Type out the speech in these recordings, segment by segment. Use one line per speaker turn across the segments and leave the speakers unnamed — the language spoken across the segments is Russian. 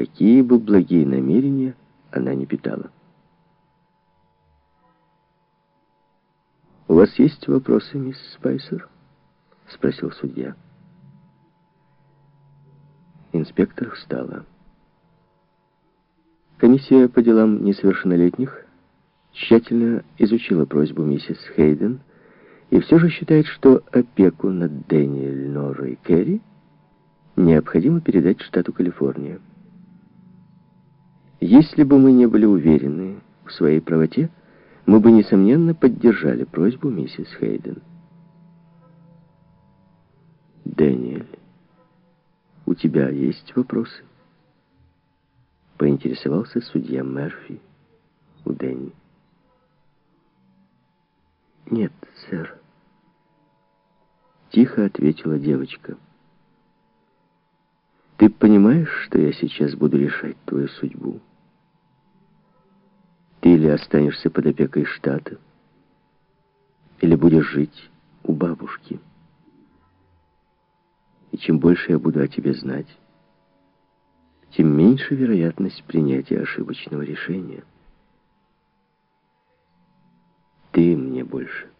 какие бы благие намерения она не питала. «У вас есть вопросы, мисс Спайсер?» — спросил судья. Инспектор встала. Комиссия по делам несовершеннолетних тщательно изучила просьбу миссис Хейден и все же считает, что опеку над Дэниэль, Норой и Керри необходимо передать штату Калифорния. Если бы мы не были уверены в своей правоте, мы бы, несомненно, поддержали просьбу миссис Хейден. Дэниэль, у тебя есть вопросы? Поинтересовался судья Мерфи у Дэнни. Нет, сэр. Тихо ответила девочка. Ты понимаешь, что я сейчас буду решать твою судьбу? Ты или останешься под опекой штата, или будешь жить у бабушки. И чем больше я буду о тебе знать, тем меньше вероятность принятия ошибочного решения. Ты мне больше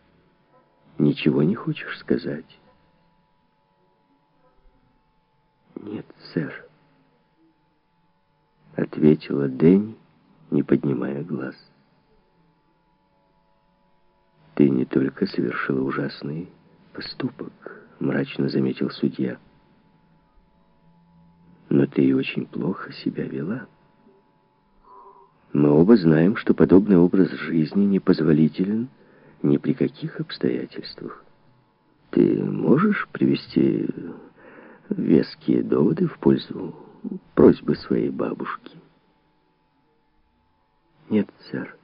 ничего не хочешь сказать? Нет, сэр, ответила Дэнни, не поднимая глаз. «Ты не только совершила ужасный поступок», — мрачно заметил судья, «но ты и очень плохо себя вела. Мы оба знаем, что подобный образ жизни непозволителен ни при каких обстоятельствах. Ты можешь привести веские доводы в пользу просьбы своей бабушки?» Нет, сэр.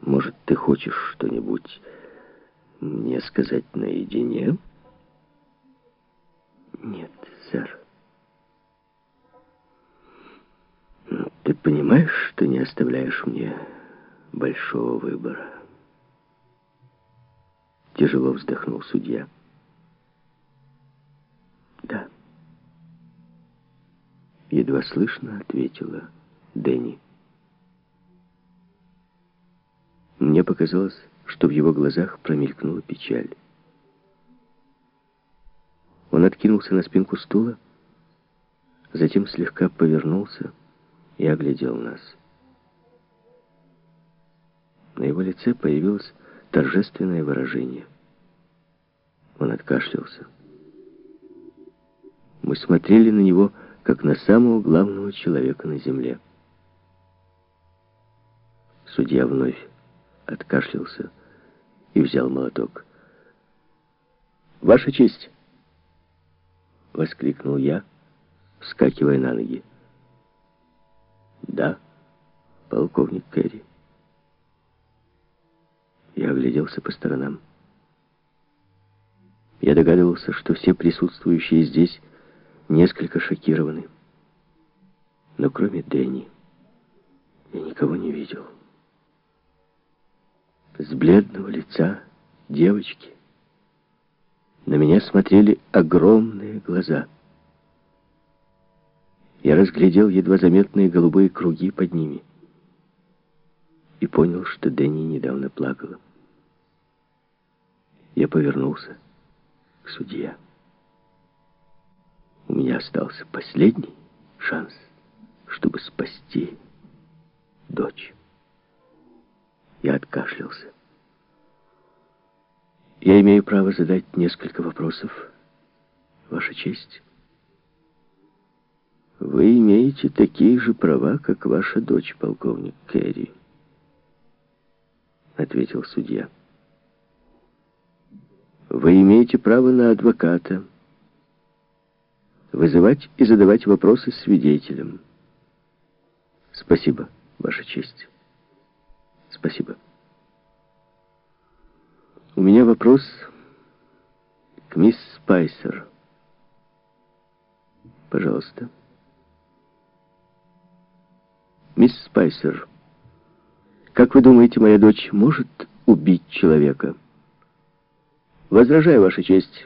Может, ты хочешь что-нибудь мне сказать наедине? Нет, сэр. Ты понимаешь, что не оставляешь мне большого выбора? Тяжело вздохнул судья. Да. Едва слышно ответила Дэнни. Мне показалось, что в его глазах промелькнула печаль. Он откинулся на спинку стула, затем слегка повернулся и оглядел нас. На его лице появилось торжественное выражение. Он откашлялся. Мы смотрели на него, как на самого главного человека на земле. Судья вновь откашлялся и взял молоток. «Ваша честь!» — воскликнул я, вскакивая на ноги. «Да, полковник Керри». Я огляделся по сторонам. Я догадывался, что все присутствующие здесь несколько шокированы. Но кроме Дэнни я никого не видел. С бледного лица девочки на меня смотрели огромные глаза. Я разглядел едва заметные голубые круги под ними и понял, что Дэнни недавно плакала. Я повернулся к судье. У меня остался последний шанс, чтобы спасти дочь. Я откашлялся. Я имею право задать несколько вопросов, Ваша честь. Вы имеете такие же права, как ваша дочь, полковник Керри, ответил судья. Вы имеете право на адвоката, вызывать и задавать вопросы свидетелям. Спасибо, Ваша честь. Спасибо. У меня вопрос к мисс Спайсер. Пожалуйста. Мисс Спайсер, как вы думаете, моя дочь может убить человека? Возражаю, Ваша честь.